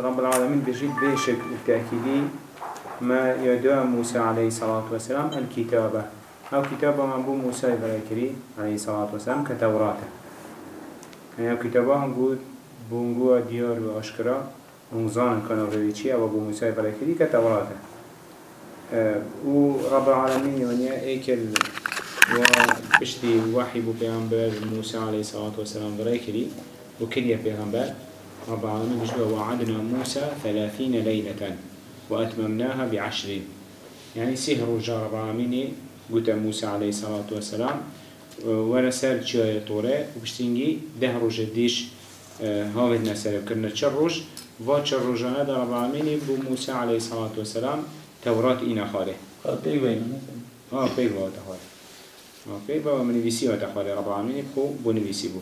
رب العالمين بجيد بيشك التأكيدي ما يدعى موسى عليه الصلاة والسلام الكتابة. أو كتابة من بو موسى بريكري عليه الصلاة والسلام كتوراته. يعني كتابة هنقول بونجوا ديار وأشكرا ونظان كانوا بيتشي أو بو موسى بريكري كتوراته. أه ورب العالمين يعني ايكل وبشتي وحي بو پیغمبر موسى عليه الصلاة والسلام بريكري وكلية پیغمبر رب العالمين بجوا وعدنا موسى ثلاثين ليلة وأتممناها بعشرين. يعني سهر جار رب العالمين قلت موسى عليه الصلاة والسلام ورسال جاية طورة وبشتنجي ده روج ديش هاود نسر وكرنا تشرج و تشرجنا در رب العالمين بو موسى عليه الصلاة والسلام توراة إنا خاله قال بيوين آه بيبا وتخاله آه بيبا ومن نفسي وتخاله رب العالمين بو بو نفسي بو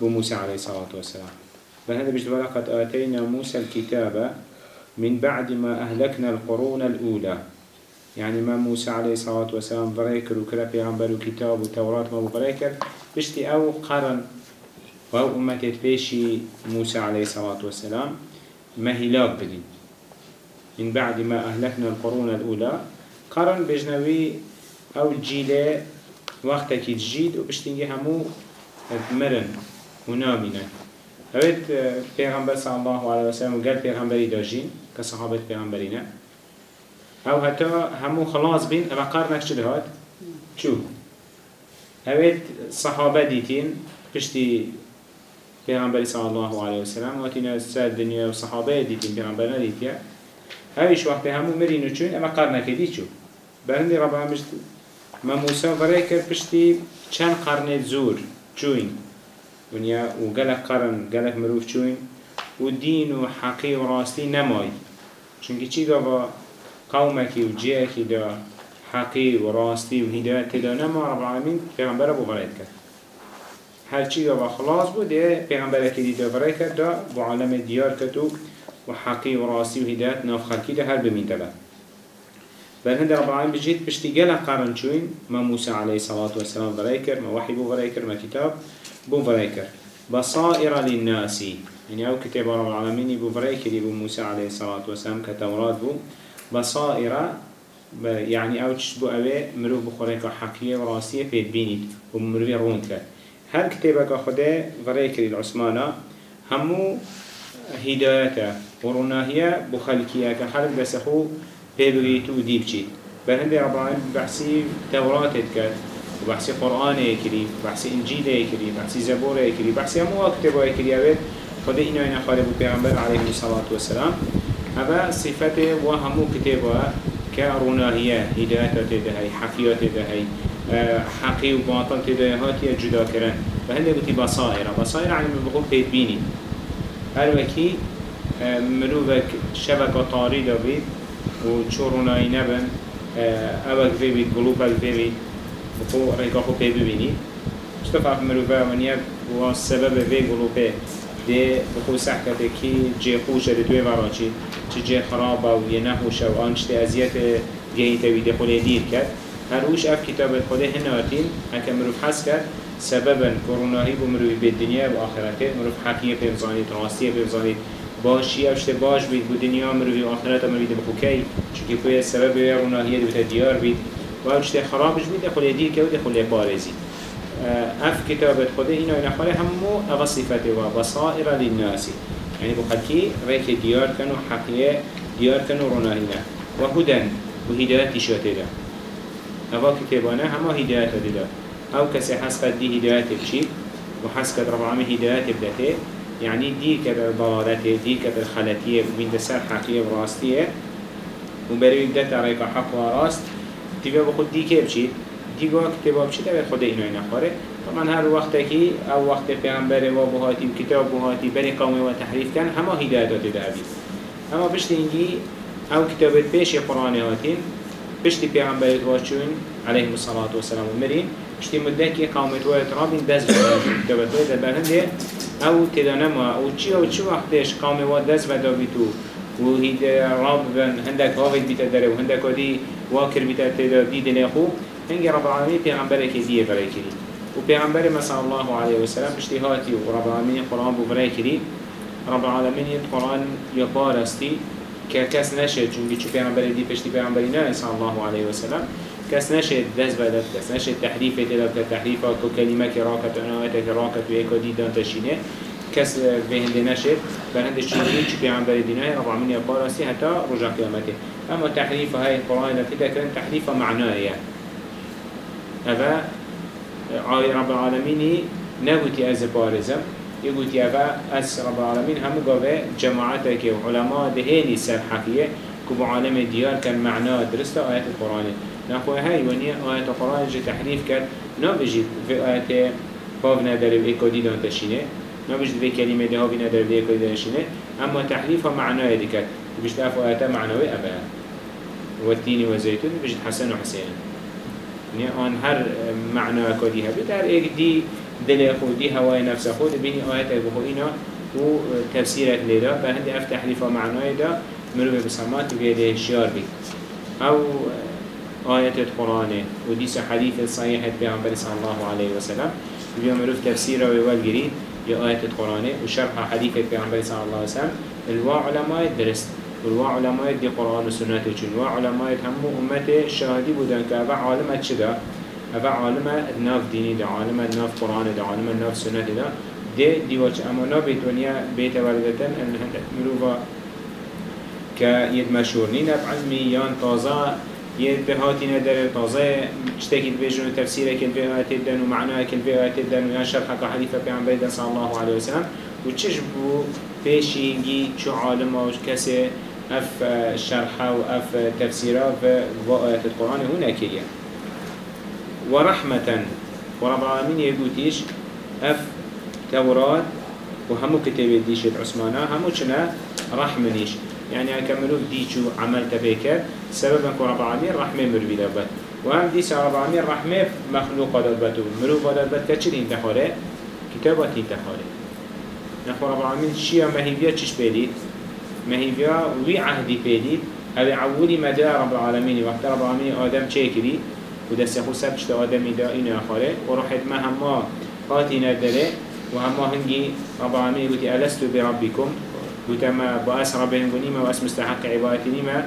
بو موسى عليه الصلاة والسلام. فهذا بجد قد آتينا موسى الكتاب من بعد ما أهلكنا القرون الأولى. يعني ما موسى عليه الصلاة والسلام بريكر وكلا بيغمبر وكتاب وتوراة ما بريكر بشتي أو قرن وأو أمتي بيشي موسى عليه الصلاة والسلام ما هلاك بدين من بعد ما أهلكنا القرون الأولى قرن بجنوي أو الجيلة وقتك تجيد وبشتنجي همو مرن ونامنا هويت پیغمبر صلى الله عليه وسلم وقال پیغمبری داجين كصحابة پیغمبرina أو حتى همو خلاص بين اما قرنك چه هاد شو هويت صحابة ديتين بشتي پیغمبری صلى الله عليه وسلم واتينا سال دنيا وصحابة ديتين پیغمبرنا ديتيا هايش وقت همو مرينو چون اما قرنك دي چو بهندي ربا مشت ما موسى فريكر بشتي چند قرن زور چوين ونیا و گلک قرن گلک مروف چوین و دین و حقی و راستی نمای چونکه چی گفا قومکی و جیکی دا حقی و راستی و هدایت تدا نما رب العالمین پیغمبر ابو غرید کرد. هر چی گفا خلاص بود پیغمبر که دیده غرید کرد دا بو عالم دیار کتو و حقی و راستی و هدایت ناف خلکی ده هر بمین تبا بل هند رب العالمين بجيت بشتي جل قرن شوين ما موسى عليه الصلاة والسلام بريكر ما وحي بو بريكر ما كتاب بو بصائر للناس. يعني أو كتاب رب العالمين بو بريكر بو موسى عليه الصلاة والسلام كتورات بو. بصائر يعني أو تشبو اوه مروف بخوريك حقية وراسية في بينيد ومروف رونت هل كتابك خده بريكر العثمانة. همو هدايته وروناهية بخلقية كحرق بسخو بيبغيتو ديبچيت. بل هندي رب العالمين بحسي تورات كات. وبحسي قرآن يكري بحسي إنجيل يكري بحسي زبور يكري بحسي همو كتاب يكري أبد خد إنا إنا خالب البيغمبر عليه الصلاة والسلام. هذا صفته وهمو كتابه كروناهية هدايات تدهي حقيات تدهي حقي وباطل تدهي هاتي جدا كرن فهندي قلتي بصائر. بصائر من بقول بيت بيني هل وكي مروفك شبكة طاريدة بيت و چورونایی نبن اوک في بید گلوبک في بخو ریکا خو پی ببینی چطور فرق مروفه ونیا و سبب في گلوبه ده بخو سحکت کی جه خوشه ده توی وراچی چه جه خرابه و یه نحوشه و آنچه ازیت گهی تویده خوله دیر کرد هر اوش اف کتاب خوله هناتین هکه مروف حس کرد سببا کرونایی بو مروفی به دنیا و آخرته مروف حقیه پیبزانید راستیه پیبزانید باشی افشته باش بید بود دنیا مروی آخرت مروی ده بخوکی چونکه کوی سبب روناهیه دوتا دیار بید و افشته خرابش بید خلی دیر که و خلی بارزی اف کتابت خوده اینا اینا خاله همو اغا صفته و بصائر للناسی يعني بخلكي ريك ديار كانوا حقية ديار كانوا روناهينا وهدن وهدايات شوته ده أفا كتابانا هما هدايات ده أو كسي حسقت دي هدايات بشي وحسقت رب العالمين هدايات بدته يعني دي كده ضلالته دي كده الخلاتية من دسر حقية براستية وبريد ده تعريك حق وراست دیگه به خود دیگه بچید دیگه کتاب بچید اگر خود اینا نخواره طبعا هر وقت که او وقت پیغمبر و بهاتی کتاب بهاتی بر قومی و تحریف کن همه هدایتات دعوی اما پشت اینگی او کتاب پیش قرآن هاتین پشت پیغمبر چون علیه الصلاة السلام مرین پشت مدت که قوم تو اعتراب دست کتاب تو در برهنده او ما، او چی او چی وقتش قوم و دست و تو راب بن هندک هاوید بیت داره و دی واکر بیت تدا دی دل خو. هنگ رب العالمین پیغمبر که دیه برای کری و پیغمبر مثلا الله علیه و سلم اشتهاتی و رب العالمین قرآن بو برای رب العالمين القرآن يبارستي ككس نشد چونكي چو پیغمبر دي پشتي پیغمبري نه صلى الله عليه وسلم كس نشد دست بدت كس نشد تحريف تلك تحريف كلمة كراكت عناية كراكت ويكو دي دان تشينه كس بهند نشد بهند چونكي چو پیغمبر دي نه رب العالمين يبارستي حتى رجع قيامته اما تحريف هاي القرآن لكده كان تحريف معنوية هذا آي رب العالمين نبوتي از بارزم يقول يا أس رب العالمين هم قوة جماعتك وعلماء دهيني سر حقيقة كبو عالم ديار كان معناه درست آيات القرآن نخوة هاي ونيا آيات القرآن جي تحريف كان نبجي في آيات باف ندر بإيكو دي دون تشينه نبجي في كلمة ده هاوي ندر بإيكو دي دون تشينه أما تحريفها معناه دي كان بجد أفو آيات معنوي أبا. والتين والزيتون بجد حسن وحسين. يعني آن هر معنى كديها بتر إيك دي دل خودي هواي نفس خود بيني آيات بخوينا و تفسيرك ليدا. فهندي أفتح لفا معناه دا مروه بسامات وغيره شيار بي. أو آيات القرآن وديس حديث الصحيح بيعنبر صلى الله عليه وسلم. اليوم مروف تفسيره ويوالجري يا آيات القرآن وشرح حديث بيعنبر صلى الله عليه وسلم. الوا علماء درست. والوا علماء دي قرآن وسنة چون وا علماء همو أمته شاهدي بودن كأبع عالمات شدا أبا عالم ناف ديني دا عالم ناف قرآن دا عالم ناف سنة دا دي دي وچ اما نا بيت ونيا بيت والدتن هند مروفا كيد مشهور. نين بعلمي يان تازا يد بهاتي ندر تازا اشتكي بيجون تفسيره كل بيئات الدن ومعناه كل بيئات الدن ويان شرحك حديثة بيعن بيدا صلى الله عليه وسلم. وچش بو بيشينجي شو عالم وش كسي اف شرحه واف تفسيره في آيات القرآن هنا كيه ورحمة ورب العالمين يقوليش أف توراة وهمو كتاب ديشت عثمانة همو چنا رحمة نيش يعني أكملوا ديشو عمل تبيكر سببا رب العالمين رحمة مروي دابت وهم ديس رب العالمين رحمة مخلوق دابتو مروف دابت كتشر انتخاره كتابات انتخاره نخو رب العالمين شيا مهيبيا چش بيليت مهيبيا وي عهدي بيليت هذا عولي مدى رب العالمين. وقت رب العالمين آدم چه و دست خود سر پشت آدمی دا اینو اخاره و روحت ما هما قاتی نداره و هما هنگی رب العالمین گوتی الستو بربکم. گوتی ما با اس رب هنگونیما و اس مستحق عبادتی نیما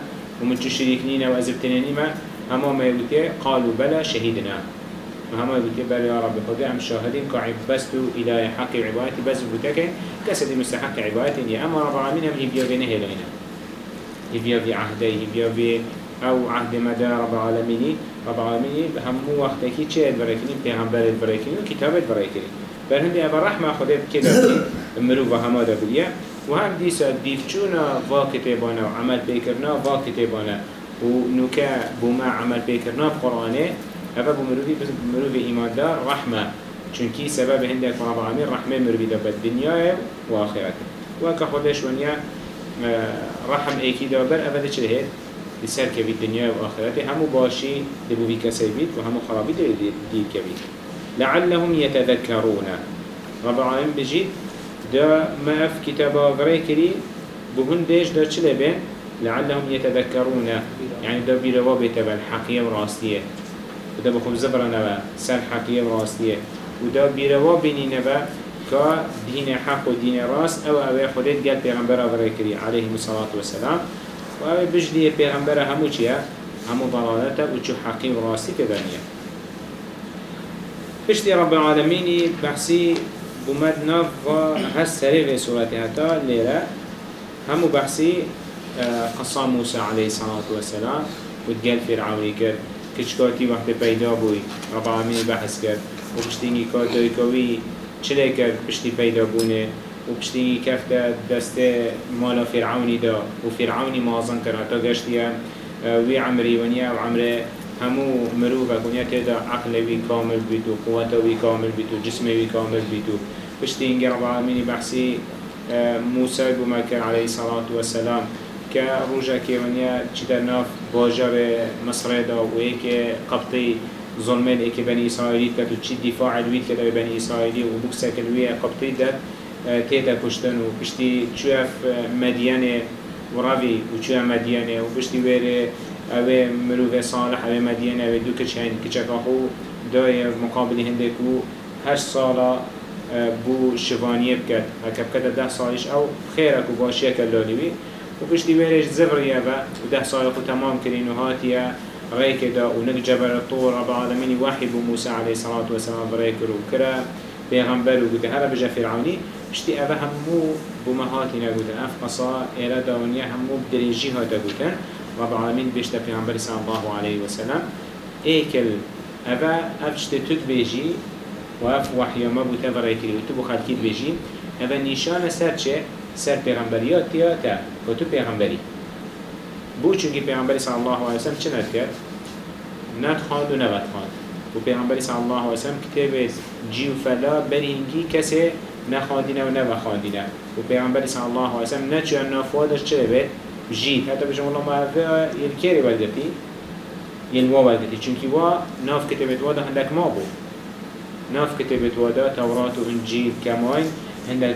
و من چو شریک نینا و ازبتنی نیما هما ما گوتی قالوا بلا شهیدنا و هما گوتی بلا یا رب خود أم شاهدین که عبستو الهی حق عبادتی بس که کسی مستحق عبادتی نی اما رب العالمین هم هلینا هی بیا بی عهده هی بیا بی أو عهد مدى رب العالمين. رب العالمين وقتكي چه بركني پیغمبر بركني و كتابت بركني بل هندي اول رحمة خده كده. مروف هما دا بليه و هم ديسا ديفچونا وا كتابانا و عمل بيكرنا وا كتابانا و نوكا بوما عمل بيكرنا بقرآنه هذا بمروفي بمروفي إيمان دار رحمة. چونكي سبب هندي رب العالمين رحمة مروفي دا بالدنيا و آخرته وكا خودش ونيا رحم ايكي دابر أفده چه هيد بسر كبي الدنيا وآخرته همو باشي دبو بي كسيبيت وهمو خرابي دي كبيت لعلهم يتذكرون رب العالمين بجيد دا ما اف كتابا غريكري بهن ديش دا چلي بين لعلهم يتذكرون. يعني دا بيروا بيتبا الحقية وراستية ودا بخب زبرا نبا سر حقية وراستية ودا بيني نبا كا دين حق ودين راست أو أو خودت قال پیغمبر غريكري عليه الصلاة والسلام. و اوه بجدی پیغمبر همو چیه؟ همو ضلالته و چو حقی و راستی تدانیه بجدی رب العالمینی بحثی بومد ناف و هست سریغ صورتی حتی لیره همو بحثی قصام موسى عليه الصلاة والسلام وتقال فرعوني كر كشكاتي وقت پیدا بوي رب العالمين بحث كر وبشتيني كاتوي كوي چلي كر بشتي پیدا بونه وبشتي كفت دست مال فرعوني دا وفرعوني مازن كرا تا گشتيا وي عمري ونيا وعمري همو مروفا كونيا تدا عقل وي كامل بيتو قوة وي كامل بيتو جسم وي كامل بيتو بشتي انجر رب العالمين بحسي موسى بمكر عليه الصلاة والسلام كروجا كيونيا چدا ناف باجر مصر دا ويك قبطي ظلمين ايك بني اسرائيل كتو چي دفاع الويد كده بني اسرائيل وبوكسا كالوية قبطي دا تيتا كشتن و بشتي چوف مدينة وراوي و چوف مدينة و بشتي ويري اوه مروف صالح اوه مدينة اوه دو كچ هين كچك اخو داي مقابل هندك و هش سالا بو شفانیه بکد هکا بکد ده سالش أو خیرک و باشیه کلالی بی. و پشتی ویرش زبریه و ده سال خو تمام کرین و هاتیه ريك دا ونك جبل الطور رب العالمين وحي بموسى عليه الصلاة والسلام بريك وكرا بيغمبر وقلت هلا بجا فرعوني اشتي أبا همو بمهاتي نقولن أف قصا إلى دونيا همو بدريجي هاتا قلتن رب العالمين بيشتا بيغمبر صلى الله عليه وسلم ايكل أبا أفشت تد بيجي وأف وحي ما بوتا وتبو خالكيد بيجي أبا نشان سر چه سر پیغمبریات تیا تا و تو پیغمبری بو چونکی پیغمبری صلی الله علیه وسلم چه ند کرد؟ ند خواند و خواند و پیغمبری صلی الله علیه وسلم کتاب جی و فلا بری هنگی کسی نخواندینه و نبخواندینه و پیغمبری صلی الله علیه وسلم نه چه نافوادش چه بید؟ جید حتی بجم الله معرفه یلکیری بلدتی یلوا بلدتی چونکی وا ناف کتابت وادا هندک ما بود ناف كتبت ودا توراة وإنجيل كماين هندك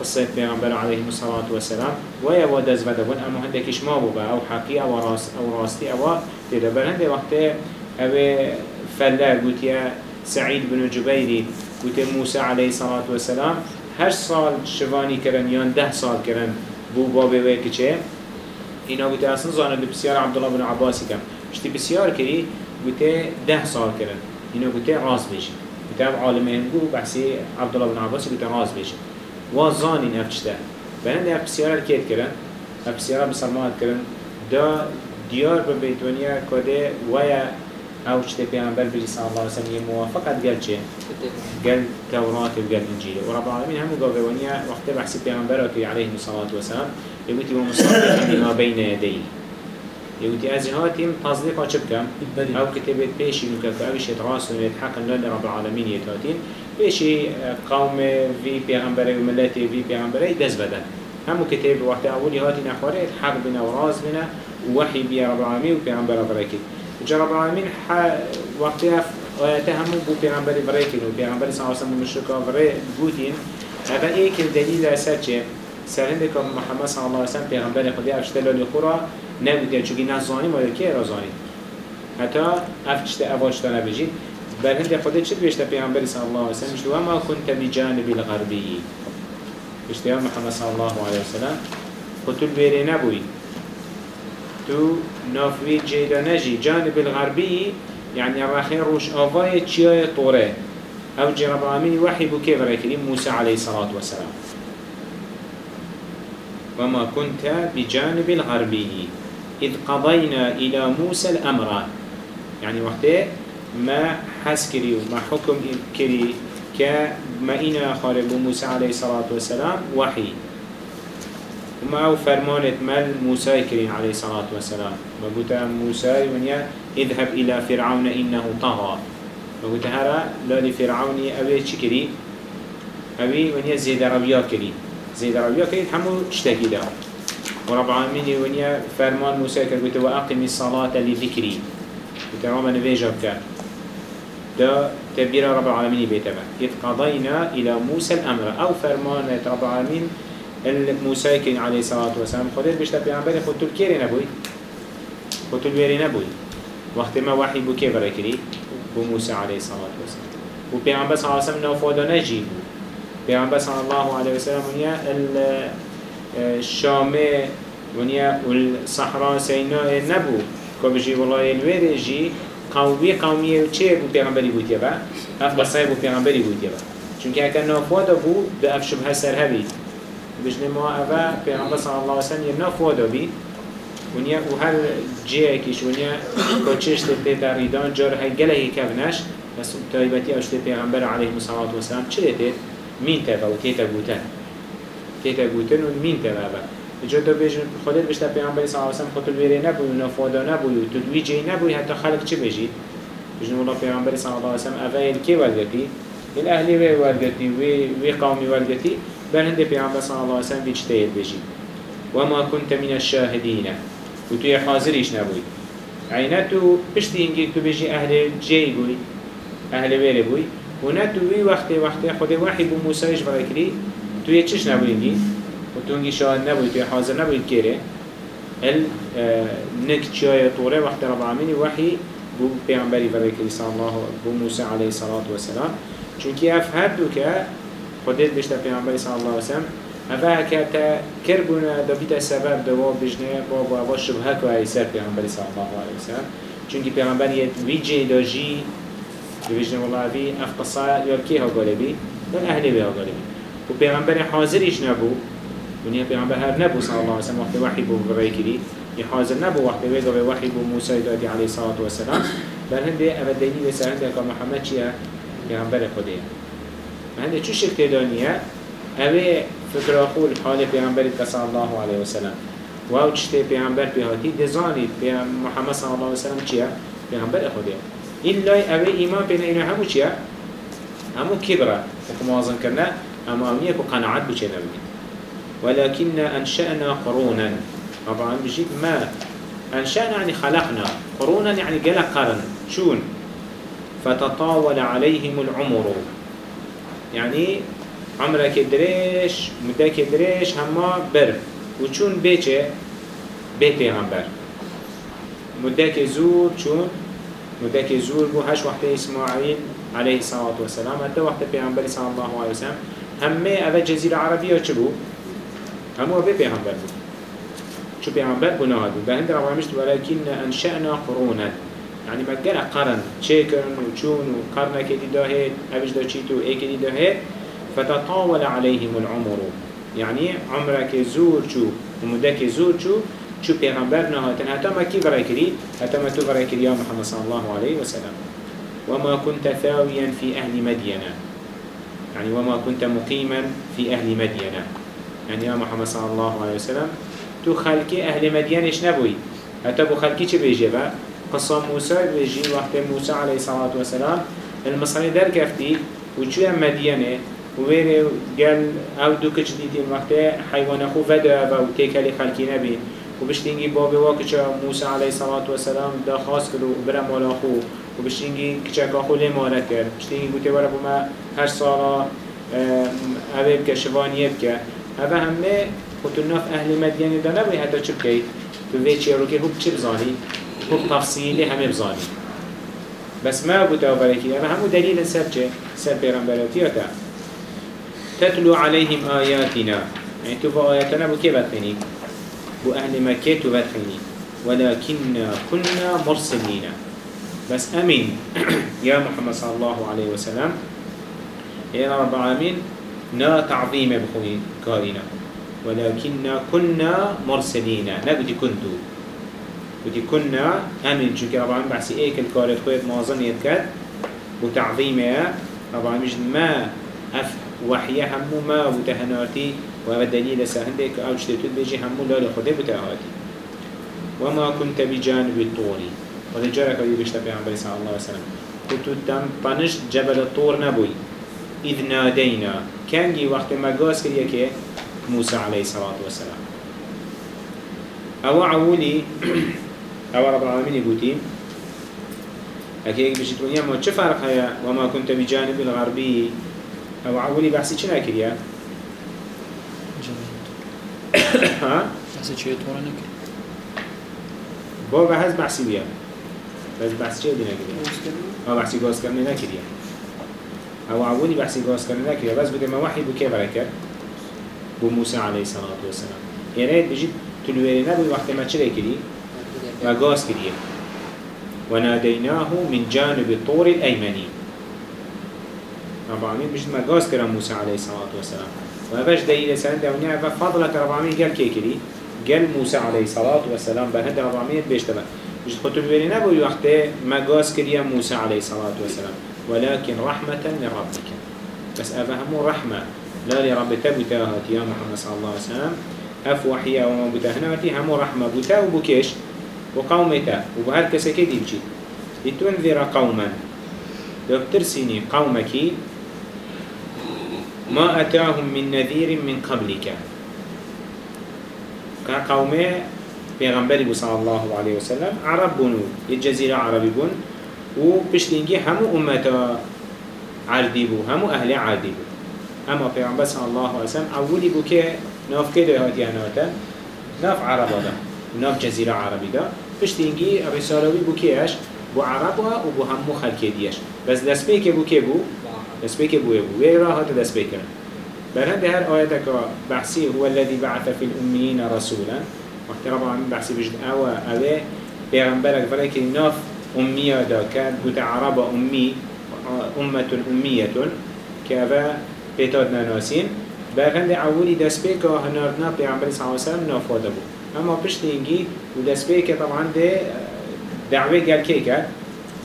قصة بيغمبر عليه الصلاة والسلام. ويا ودز بدبون أما هندك إش ما بوبا أو حقي أو راس أو راستي أو تدبر هندي وقت أو فلا قلت يا سعيد بن جبيري قلت موسى عليه الصلاة والسلام. هر سال شواني كرن يان ده سال كرن بو بابي ويكي اینا قلت أصلا زانه بسیار عبدالله بن عباسی کم اشتی بسیار کری قلت ده سال کرن اینا قلت راز بشی كتاب عالم هنگو بحثي عبد الله بن عباس كتاب راز بيش وظانين افشتا بهند اف بسيارة كيت كرن اف بسيارة بسلمات كرن دا ديار ببيتونيا كده ويا أو شتى پیغمبر بيجي صلى الله عليه وسلم موافقت قال چه؟ قال توراة وقال انجيل ورب العالمين همو قاوانيا وقت بحثي پیغمبر عليه الصلاة والسلام يقول ومصدقا لما بين يديه. يوتي أزي هاتيم تصديقا چبكم أو كتبت بيشي نكاكو أوش يتغاصن ويتحقن لله رب العالمين يتهاتين بيشي قوم في بيغمبري وملاتي في بيغمبري دز بدن. همو كتاب وقت أولي هاتين أخواري يتحق بنا وراز بنا ووحي بيا رب العالمين وبيغمبر بركي جا رب العالمين وقت آياته همو بو بيغمبري بركي وبيغمبري صلى الله عليه وسلم مشركا بركي هذا ايك الدليل أساس سرهند که محمد صلی الله علیه و سلم پیغمبر خدا افشتلالی خورا نبوده. چونکه نزانی ما که رازانی حتی افشت اواشتا نبجید بل هند چه بیشتر پیغمبر صلی الله علیه و سلم شو ما كنت بجانب الغربی. اشتیا محمد صلی الله علیه و سلم خطول بیری نبوی. تو نافوی جیدا نجی. جانب الغربی يعني الرخير روش آفاية چياية طوره. أو جرب العالمين وحي بو كيف رأيكريم موسى عليه الصلاة والسلام. وما كنت بجانب الغربي. إذ قضينا إلى موسى الأمر. يعني وقته ما حس كري وما حكم كري كما إنا خارب موسى عليه الصلاة والسلام وحي. وما أو فرمانة مال موسى كريم عليه الصلاة والسلام. ما قلت موسى ونيا اذهب إلى فرعون إنه طغى. ما قلت هرا لا لفرعون أبي شكري. أبي ونيا زيد ربيا كريم. زيد ربيا كريم حمو اشتكي ده ورب العالمين ونيا فرمان موسى كربت وأقم الصلاة لذكري وترام نفيجا بك ده تبير رب العالمين بيتبع إذ قضينا إلى موسى الأمر. أو فرمان رب العالمين الموسى كريم عليه الصلاة والسلام خدت بيشتا بيعنبالي خدت الكيري نبوي خدت البيري نبوي وقت ما وحي بو كيف ركري بو موسى عليه الصلاة والسلام وبيعنبال صلى الله عليه وسلم نوفودا نجيبو پیامبر صلی الله علیه و سلم ونیا الشام ونیا والصحراء سیناء نبو. که ولای الویر جی قومی قومی چه بو پیامبری بود یا با؟ اف بسای بو پیامبری بود یا با. چونکه اگر نافوادا بود به اف شبه سر هبید بجنه ما اوه پیامبر صلی الله علیه و سلم یه نافوادا بید ونیا و هر جه کیش ونیا کچش ته دریدان جار های گله کفنش بس تایبتی اشته پیغمبر علیه الصلاة والسلام چه دیده مين تبا و تيتا قوتن تيتا قوتن و مين تبا با جا دو بيجن خودت بشتا پیغمبر صلی اللہ علیہ وسلم خطل ویره نبوی و نفادا نبوی و تدوی جی نبوی حتی خلق چه بجید بجن والله پیغمبر صلی اللہ علیہ وسلم اوائل کی ولگتی الاهلی وی ولگتی وی قومی ولگتی بل هنده پیغمبر صلی اللہ علیہ وسلم بیچ تید بجید وما كنت من الشاهدين و توی حاضریش نبوی. عینتو پشتی اینگی تو بجی أهل جی بوی أهل ویره بوی. و نه توی وقتی وقتی خود وحی بو موسیش برای کری توی چش نبودی و تو انگی شاهد نبودی توی حاضر نبودی کره ال نک چیای طوره وقت رب العالمین وحی بو پیامبری برای کری صلی الله بو موسی علیه الصلاة والسلام چونکی اف هر دو که خودت بشتا پیغمبر صلی الله علیه وسلم اوه که تا کربونه دا بیتا سبب دوا بجنه بابا و شبهه که ای سر پیغمبر صلی الله علیه وسلم چونکه پیغمبر یه ویجه دا بجنه والله وی اف قصه یا کی ها غالبی دل اهلی به ها نبو ونیا پیغمبر هر نبو صلی الله علیه وسلم وقت وحی بو برای کری حاضر نبو وقت ویگا به وحی بو موسی دادی علیه الصلاة والسلام. بل هنده اول سر هنده که محمد چیه؟ پیغمبر خودیه. هنده چو شکل دانیه اوه فکر آخول حال پیغمبر صلی الله علیه وسلم و أو چشته پیغمبر پیهاتی دزانید محمد صلی الله علیه وسلم چیه؟ پیغمبر خودیه. إلا أبي إيمان بين إنه همو چيا همو كبرة وكموازن كرنا. أما أمنية قناعات بچه نبي ولكن أنشأنا قرونا. طبعا بجيب ما؟ أنشأنا يعني خلقنا. قرونا يعني قلق قرن. شون؟ فتطاول عليهم العمر. يعني عمرك دريش مدك دريش هما بر. وشون بيچه بي پیغمبر. مدك زور چون مدك زور بو هش وقت إسماعيل عليه الصلاة والسلام حتى وقت پیغمبر صلى الله عليه وسلم. همه اوه جزيرة عربية چه بو؟ همه اوه پیغمبر بو. شو پیغمبر بو نهاد بو. بهند رب ولكن أنشأنا قرونا. يعني قال قرن. چيكن وچون وقرن كدي داهيت اوش دا چيتو اي كدي داهيت فتطاول عليهم العمر. يعني عمرك زور چو ومدك زور چو شو پیغمبر نهاتن حتى ما كي برای کری؟ حتى ما تو يا محمد صلى الله عليه وسلم وما كنت ثاويا في أهل مدينة يعني وما كنت مقيما في أهل مدينة يعني يا محمد صلى الله عليه وسلم تو خلقي أهل مدينة إيش نبوي حتى بو خلقي چه بيجي با قصة موسى بيجي وقت موسى عليه الصلاة والسلام المصري در كفتي وچو مدينة وويري قال أو دو ديتين وقت حيوان اخو فدا و تيكالي خلقي نبي و بشتینگی باب موسی علیه الصلاة والسلام دا خاص کرد و برم مالا خو. و بشتینگی کچه که خو لیمانه کرد بشتینگی گوته وره بما هر سالا اوه بکه شوانیه بکه اوه همه خودتو ناف أهل مدینی دا نبوی حتی چه بکی؟ تو وی چیه رو که خوب چه بزانی خوب بس ما بوده برکی اوه همو دلیل سر چه؟ سر پیغمبراتی تتلو عليهم آياتنا يعني تو آياتنا بو كيف بتخيني بو أهل مكة تبتخيني ولكن كنا مرسلين. بس أمين. يا محمد صلى الله عليه وسلم. يا رب العالمين نا تعظيم بخوين كارينا ولكن كنا مرسلين. نبدي كنتو بدي كنا أمين. شو رب العالمين. بحسي إيك الكارت خويت مازن يبكت وتعظيمها رب العالمين ما أف وحيه همو ما وتهناتي. و دلیل سهنده که اوج تتود بيجي همو لال خده بتاهاتي وما كنت بجانب الطور. وده جارك أيو بيشتا بيعنبري صلى الله عليه وسلم كنتو تم طنش جبل الطور نبوي إذ نادينا كانجي وقت ما قاس كريا كي موسى عليه الصلاة والسلام أو عولي أو رب العالمين يقولي أكيد بيشتون يا ما فرق هيا وما كنت بجانب الغربي أو عولي بحسي چنا كريا بحث طورا نکرد با بحث بحثی بیا. بس بحث چه دی نکرد ها بحثی گاز کرنه نکریه أو عوونی بحثی گاز کرنه نکریه بس بده ما وحی بو که کرد بو موسی علیه الصلاة والسلام یعنی بجید تلویری نبوی وقت ما چه کری و گاز کریه وناديناه من جانب الطور الأيمني رب العالمين بجد ما قاس كرم موسى عليه الصلاة والسلام. وهبش دليل سند ونعم فضلك رب العالمين قال كيكري قال موسى عليه الصلاة والسلام بهند رب العالمين بيشتبه مش خطر بيني نبو وقت ما قاس كريا موسى عليه الصلاة والسلام. ولكن رحمة من ربك بس أفهموا رحمة. لا لرب تبتاهات يا محمد صلى الله عليه وسلم. أف وحيا وما بتهناتي همو رحمة بتا وبكيش وقومتا وبهر كسكي ديبجي لتنذر قوما لو بترسيني قومك ما أتاهم من نذير من قبلك. كقومه پیغمبری بو الله علیه وسلم عرب بونو یه جزیره عربی بون و پشتینگی همو امتا عردی بو همو أهل عردی بو. أما پیغمبر صلی الله علیه وسلم اولی بو که ناف که دوهاتی اناتا ناف عرب دا ناف جزیره عربی دا. پشتینگی رسالوی بو کهش بو عرب و بو همو خلکی دیش بس دست که بو که بو دست که بو بو وی راه هات دست بکنن برهند هر آياتك بحسي هو الذي بعث في الأميين رسولا. وقت رب العالمين بحسي بجد أوا أوا بيغنبرك فلك ناف أمية دا كان بوت عرب أمي أمة أمية. كأفا بيتادنا ناسين برهند عولي دست بيكا هناردنا بيغنبر صلى الله عليه وسلم ناف وادبو أما بشتينجي ودست بيكا طبعا ده دعوة قال كيكا؟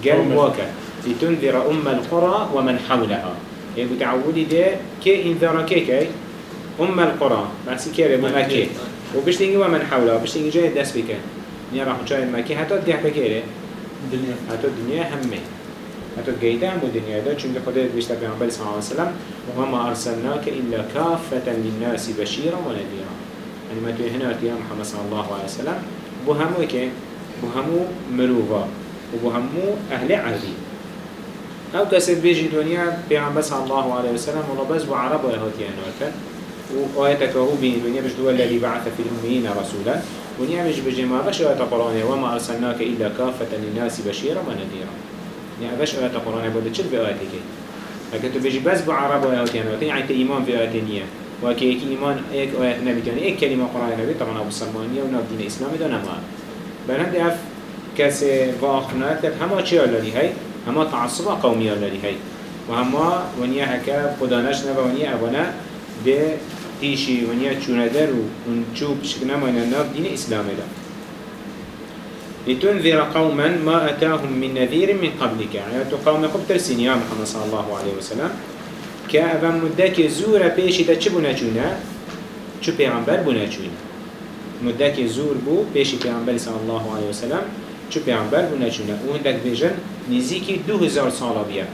قال واكا. لتنذر أم القرى ومن حولها. يقول تعودي ده كي انذر كيكا أم القرى. بس كيري مكة وبشتينجي ومن حولها بشتينجي جاي دست بيكا نيا راح جاي حتى تدي حتى كيري الدنيا حتى الدنيا همه حتى جيدا هم الدنيا ده چونك خدا بيشتا پیغمبر صلى الله عليه وسلم وما أرسلناك إلا كافة للناس بشيرا ونذيرا. يعني ما توي هنا يا محمد صلى الله عليه وسلم. بهمو كي؟ بهمو مروفا. وبهمو أهل عربي أو كسر بيجي دنيا پیغمبر صلى الله عليه وسلم والله بس بعرب ويهوتي أنوكا وآياتك هو بين دنيا مش دول الذي بعث في الأميين رسولا ونيا مش بجماعة بش آيات القرآن وما أرسلناك إلا كافة للناس بشيرا ونذيرا يعني بش آيات القرآن بقول تشل بآياتك لكن تو بيجي بس بعرب وآياتي أنوكا يعني إيمان في آيات نية وكي ايك إيمان ايك آيات نبي يعني ايك كلمة قرآن نبي طبعا أبو السلمانية وناب دين إسلامي دون أما بلند أف كسي واخنات لك هما الذي هاي هما تعصب قومي الذي هاي وهما ونيا هكا خدانش نبا ونيا أبنا ده تيشي ونيا چونه در و ونچو بشكنا من الناب دين إسلامي ده لتنذر قوما ما أتاهم من نذير من قبلك. يعني تو قوم خب ترسين يا محمد صلى الله عليه وسلم. كأبا مدك زورة بيشي تا چه بنا چونه؟ چو پیغمبر بنا چونه مدك زور بو بيشي پیغمبر صلى الله عليه وسلم. چو پیغمبر بنا چونه و هندك بيجن نزيكي دو هزار سالا بيا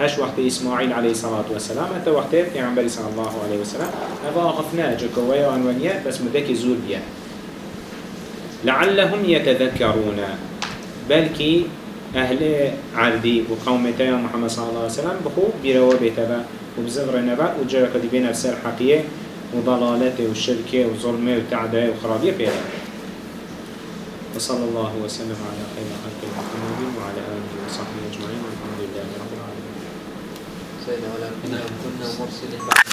هش وقت إسماعيل عليه الصلاة والسلام حتى وقت پیغمبر صلى الله عليه وسلم هذا أخفنا جكوية وعنوانية بس مدك زور بيا لعلهم يتذكرون بلكي أهل عردي وقومتي محمد صلى الله عليه وسلم بخو بيروا بيتبا وبزغر نبا وجرك دي بين السر حقية وضلالته والشركة وظلمه وتعداء وخرابية بيها وصلى الله وسلم على خير خلق محمد وعلى آله وصحبه أجمعين والحمد لله رب العالمين. سيدنا ولا كنا كنا مرسلين بعد